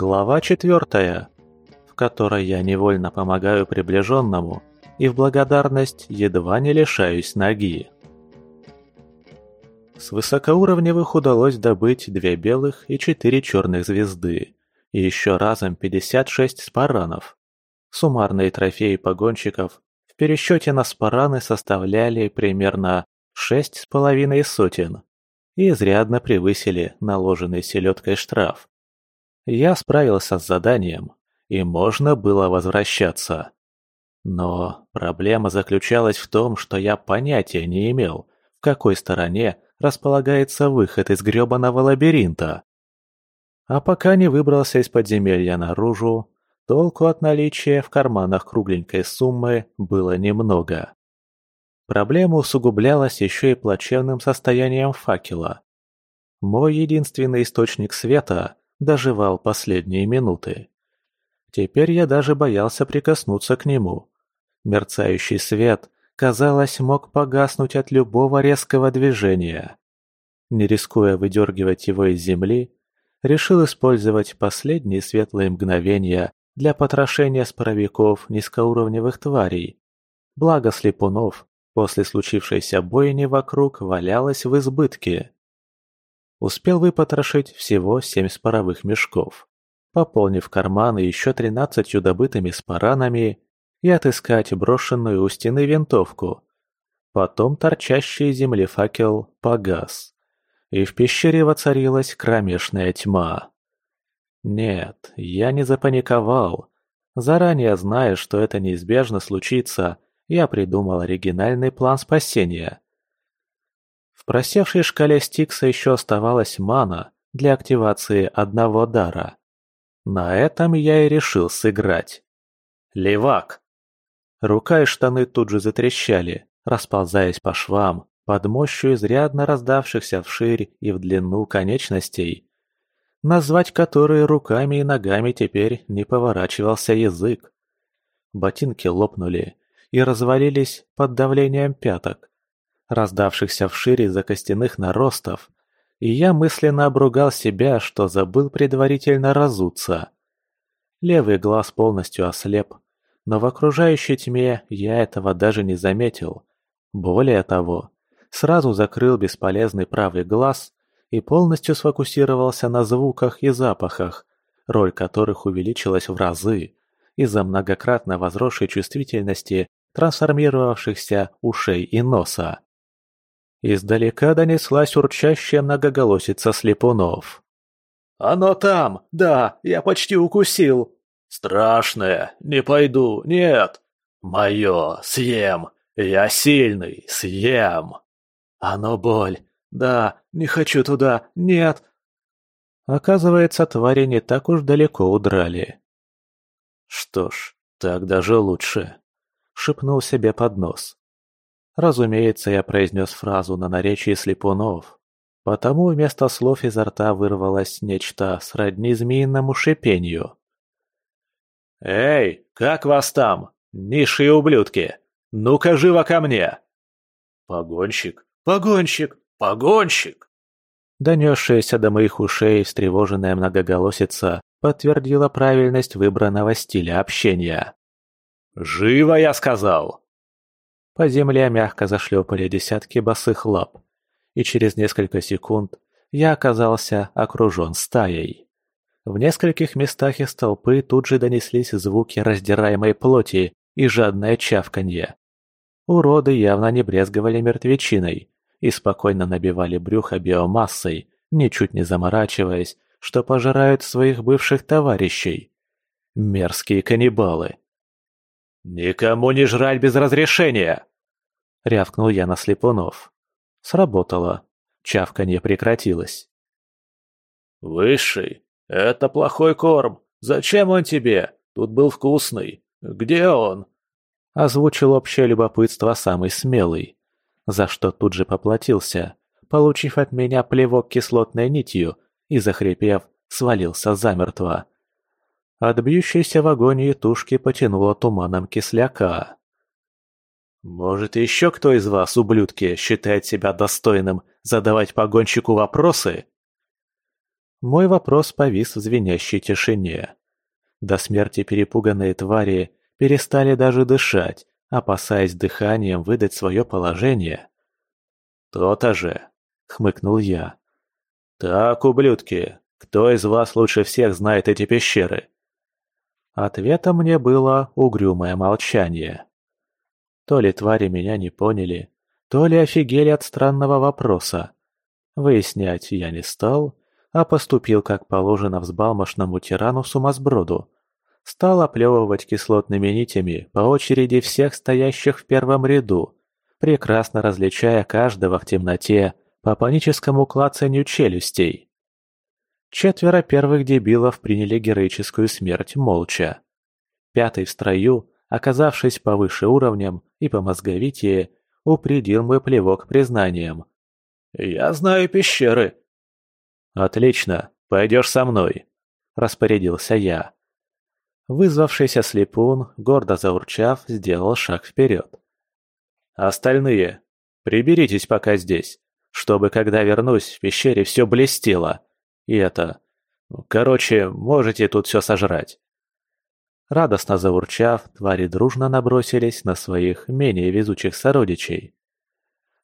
Глава четвертая, в которой я невольно помогаю приближенному и в благодарность едва не лишаюсь ноги. С высокоуровневых удалось добыть две белых и четыре черных звезды, и еще разом 56 спаранов. Суммарные трофеи погонщиков в пересчете на спараны составляли примерно шесть с половиной сотен и изрядно превысили наложенный селедкой штраф. Я справился с заданием, и можно было возвращаться. Но проблема заключалась в том, что я понятия не имел, в какой стороне располагается выход из грёбаного лабиринта. А пока не выбрался из подземелья наружу, толку от наличия в карманах кругленькой суммы было немного. Проблема усугублялась еще и плачевным состоянием факела. Мой единственный источник света доживал последние минуты. Теперь я даже боялся прикоснуться к нему. Мерцающий свет, казалось, мог погаснуть от любого резкого движения. Не рискуя выдергивать его из земли, решил использовать последние светлые мгновения для потрошения споровиков низкоуровневых тварей. Благо слепунов После случившейся бойни вокруг валялось в избытке. Успел выпотрошить всего семь споровых мешков, пополнив карманы еще тринадцатью добытыми спаранами и отыскать брошенную у стены винтовку. Потом торчащий земли факел погас, и в пещере воцарилась кромешная тьма. Нет, я не запаниковал. Заранее зная, что это неизбежно случится, я придумал оригинальный план спасения. Просевшей шкале Стикса еще оставалась мана для активации одного дара. На этом я и решил сыграть. Левак! Рука и штаны тут же затрещали, расползаясь по швам, под мощью изрядно раздавшихся вширь и в длину конечностей, назвать которые руками и ногами теперь не поворачивался язык. Ботинки лопнули, и развалились под давлением пяток, раздавшихся вширь из-за костяных наростов, и я мысленно обругал себя, что забыл предварительно разуться. Левый глаз полностью ослеп, но в окружающей тьме я этого даже не заметил. Более того, сразу закрыл бесполезный правый глаз и полностью сфокусировался на звуках и запахах, роль которых увеличилась в разы из-за многократно возросшей чувствительности трансформировавшихся ушей и носа. Издалека донеслась урчащая многоголосица слепунов. «Оно там! Да, я почти укусил!» «Страшное! Не пойду! Нет! Мое! Съем! Я сильный! Съем!» «Оно боль! Да, не хочу туда! Нет!» Оказывается, твари не так уж далеко удрали. Что ж, так даже лучше шепнул себе под нос. Разумеется, я произнес фразу на наречии слепунов, потому вместо слов изо рта вырвалось нечто сродни змеиному шипению. «Эй, как вас там, низшие ублюдки? Ну-ка живо ко мне!» «Погонщик, погонщик, погонщик!» Донесшаяся до моих ушей встревоженная многоголосица подтвердила правильность выбранного стиля общения. «Живо, я сказал!» По земле мягко зашлепали десятки босых лап, и через несколько секунд я оказался окружен стаей. В нескольких местах из толпы тут же донеслись звуки раздираемой плоти и жадное чавканье. Уроды явно не брезговали мертвечиной и спокойно набивали брюхо биомассой, ничуть не заморачиваясь, что пожирают своих бывших товарищей. Мерзкие каннибалы. «Никому не жрать без разрешения!» — рявкнул я на слепунов. Сработало. Чавканье прекратилось. «Высший, это плохой корм. Зачем он тебе? Тут был вкусный. Где он?» Озвучил общее любопытство самый смелый, за что тут же поплатился, получив от меня плевок кислотной нитью и, захрипев, свалился замертво. От бьющейся в агонии тушки потянуло туманом кисляка. «Может, еще кто из вас, ублюдки, считает себя достойным задавать погонщику вопросы?» Мой вопрос повис в звенящей тишине. До смерти перепуганные твари перестали даже дышать, опасаясь дыханием выдать свое положение. «То-то же!» — хмыкнул я. «Так, ублюдки, кто из вас лучше всех знает эти пещеры?» Ответом мне было угрюмое молчание. То ли твари меня не поняли, то ли офигели от странного вопроса. Выяснять я не стал, а поступил как положено взбалмошному тирану-сумасброду. Стал оплевывать кислотными нитями по очереди всех стоящих в первом ряду, прекрасно различая каждого в темноте по паническому клацанью челюстей. Четверо первых дебилов приняли героическую смерть молча. Пятый в строю, оказавшись повыше уровнем и по мозговитие, упредил мой плевок признанием. «Я знаю пещеры». «Отлично, пойдешь со мной», – распорядился я. Вызвавшийся слепун, гордо заурчав, сделал шаг вперед. «Остальные, приберитесь пока здесь, чтобы, когда вернусь, в пещере все блестело. И это... Короче, можете тут все сожрать». Радостно заурчав, твари дружно набросились на своих менее везучих сородичей.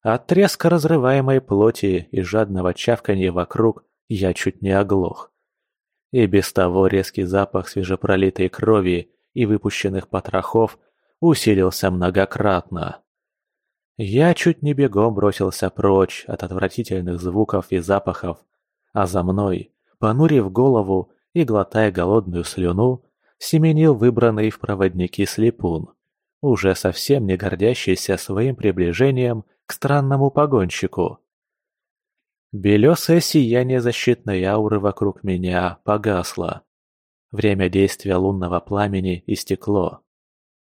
От треска разрываемой плоти и жадного чавканья вокруг я чуть не оглох. И без того резкий запах свежепролитой крови и выпущенных потрохов усилился многократно. Я чуть не бегом бросился прочь от отвратительных звуков и запахов, а за мной, понурив голову и глотая голодную слюну, семенил выбранный в проводники слепун, уже совсем не гордящийся своим приближением к странному погонщику. Белесое сияние защитной ауры вокруг меня погасло. Время действия лунного пламени истекло.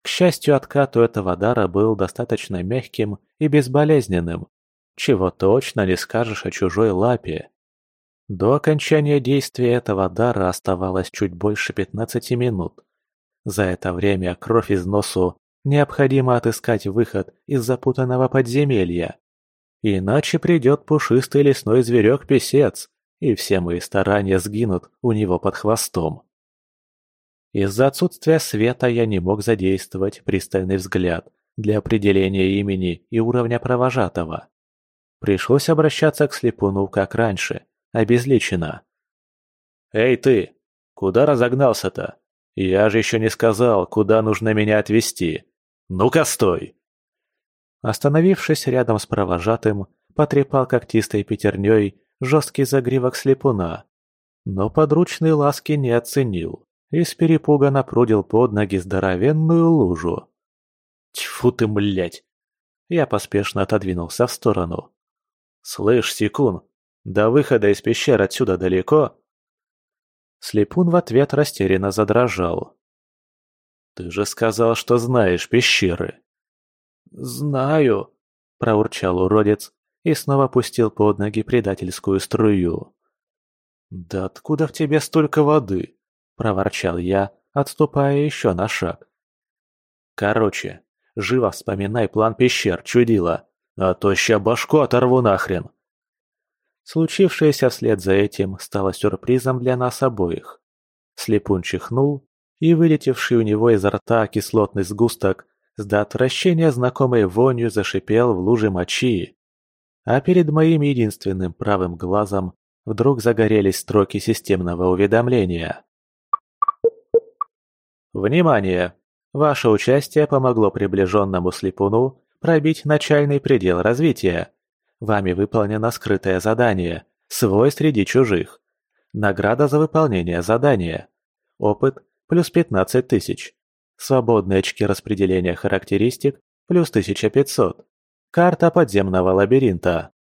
К счастью, откат у этого дара был достаточно мягким и безболезненным, чего точно не скажешь о чужой лапе. До окончания действия этого дара оставалось чуть больше 15 минут. За это время кровь из носу необходимо отыскать выход из запутанного подземелья. Иначе придет пушистый лесной зверек-песец, и все мои старания сгинут у него под хвостом. Из-за отсутствия света я не мог задействовать пристальный взгляд для определения имени и уровня провожатого. Пришлось обращаться к слепуну как раньше – обезличена. «Эй ты! Куда разогнался-то? Я же еще не сказал, куда нужно меня отвезти. Ну-ка стой!» Остановившись рядом с провожатым, потрепал когтистой пятерней жесткий загривок слепуна, но подручные ласки не оценил и с перепуга напрудил под ноги здоровенную лужу. Тьфу ты, млять! Я поспешно отодвинулся в сторону. «Слышь, Секун, до выхода из пещер отсюда далеко?» Слепун в ответ растерянно задрожал. «Ты же сказал, что знаешь пещеры!» «Знаю!» – проурчал уродец и снова пустил под ноги предательскую струю. «Да откуда в тебе столько воды?» – проворчал я, отступая еще на шаг. «Короче, живо вспоминай план пещер, чудила, а то ща башку оторву нахрен!» Случившееся вслед за этим стало сюрпризом для нас обоих. Слепун чихнул, и вылетевший у него изо рта кислотный сгусток с до отвращения знакомой вонью зашипел в луже мочи. А перед моим единственным правым глазом вдруг загорелись строки системного уведомления. Внимание! Ваше участие помогло приближенному слепуну пробить начальный предел развития. Вами выполнено скрытое задание «Свой среди чужих». Награда за выполнение задания. Опыт – плюс 15 тысяч. Свободные очки распределения характеристик – плюс 1500. Карта подземного лабиринта.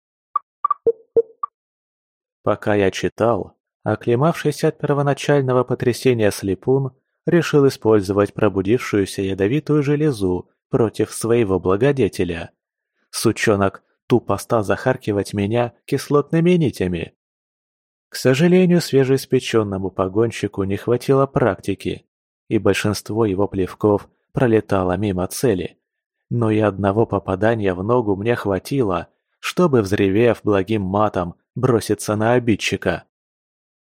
Пока я читал, оклемавшийся от первоначального потрясения слепун решил использовать пробудившуюся ядовитую железу против своего благодетеля. Сучонок тупо стал захаркивать меня кислотными нитями. К сожалению, свежеиспеченному погонщику не хватило практики, и большинство его плевков пролетало мимо цели. Но и одного попадания в ногу мне хватило, чтобы, взревев благим матом, броситься на обидчика.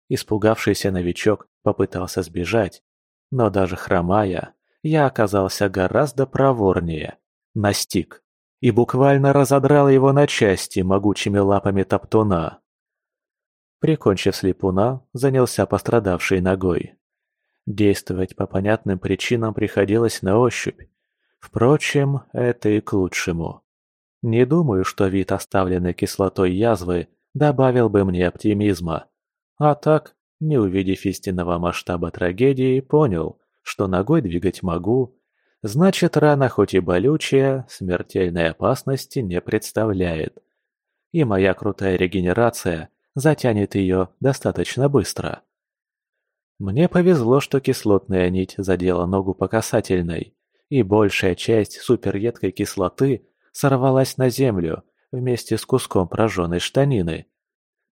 Испугавшийся новичок попытался сбежать, но даже хромая, я оказался гораздо проворнее. Настиг. И буквально разодрал его на части могучими лапами топтуна. Прикончив слепуна, занялся пострадавшей ногой. Действовать по понятным причинам приходилось на ощупь. Впрочем, это и к лучшему. Не думаю, что вид оставленной кислотой язвы добавил бы мне оптимизма. А так, не увидев истинного масштаба трагедии, понял, что ногой двигать могу, значит рана хоть и болючая, смертельной опасности не представляет. И моя крутая регенерация затянет ее достаточно быстро. Мне повезло, что кислотная нить задела ногу по касательной, и большая часть супередкой кислоты сорвалась на землю вместе с куском прожженной штанины.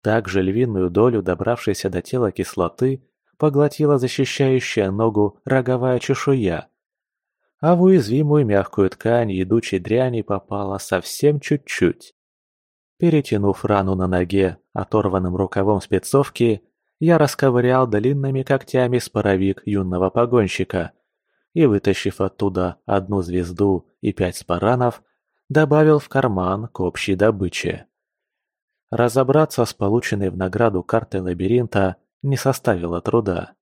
Также львиную долю добравшейся до тела кислоты поглотила защищающая ногу роговая чешуя. А в уязвимую мягкую ткань идучей дряни попала совсем чуть-чуть. Перетянув рану на ноге оторванным рукавом спецовки, я расковырял длинными когтями споровик юного погонщика и, вытащив оттуда одну звезду и пять спаранов, добавил в карман к общей добыче. Разобраться с полученной в награду картой лабиринта не составило труда.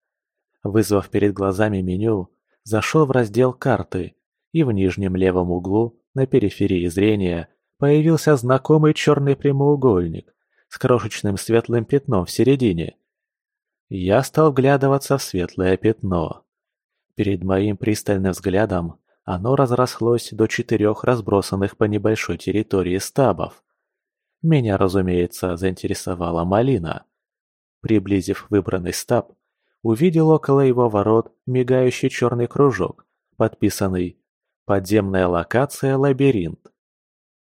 Вызвав перед глазами меню, зашел в раздел «Карты», и в нижнем левом углу, на периферии зрения, появился знакомый черный прямоугольник с крошечным светлым пятном в середине, я стал вглядываться в светлое пятно. Перед моим пристальным взглядом оно разрослось до четырех разбросанных по небольшой территории стабов. Меня, разумеется, заинтересовала малина. Приблизив выбранный стаб, увидел около его ворот мигающий черный кружок, подписанный «Подземная локация «Лабиринт».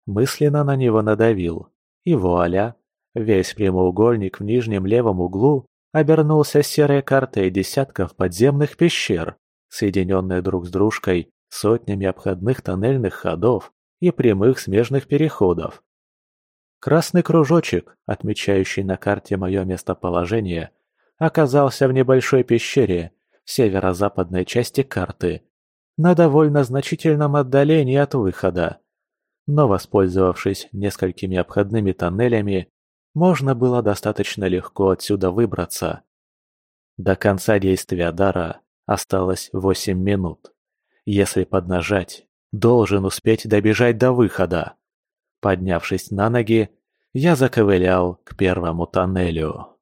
Мысленно на него надавил, и вуаля, весь прямоугольник в нижнем левом углу обернулся серой картой десятков подземных пещер, соединенных друг с дружкой сотнями обходных тоннельных ходов и прямых смежных переходов. Красный кружочек, отмечающий на карте мое местоположение, оказался в небольшой пещере в северо-западной части карты, на довольно значительном отдалении от выхода. Но воспользовавшись несколькими обходными тоннелями, можно было достаточно легко отсюда выбраться. До конца действия дара осталось восемь минут. Если поднажать, должен успеть добежать до выхода. Поднявшись на ноги, я заковылял к первому тоннелю.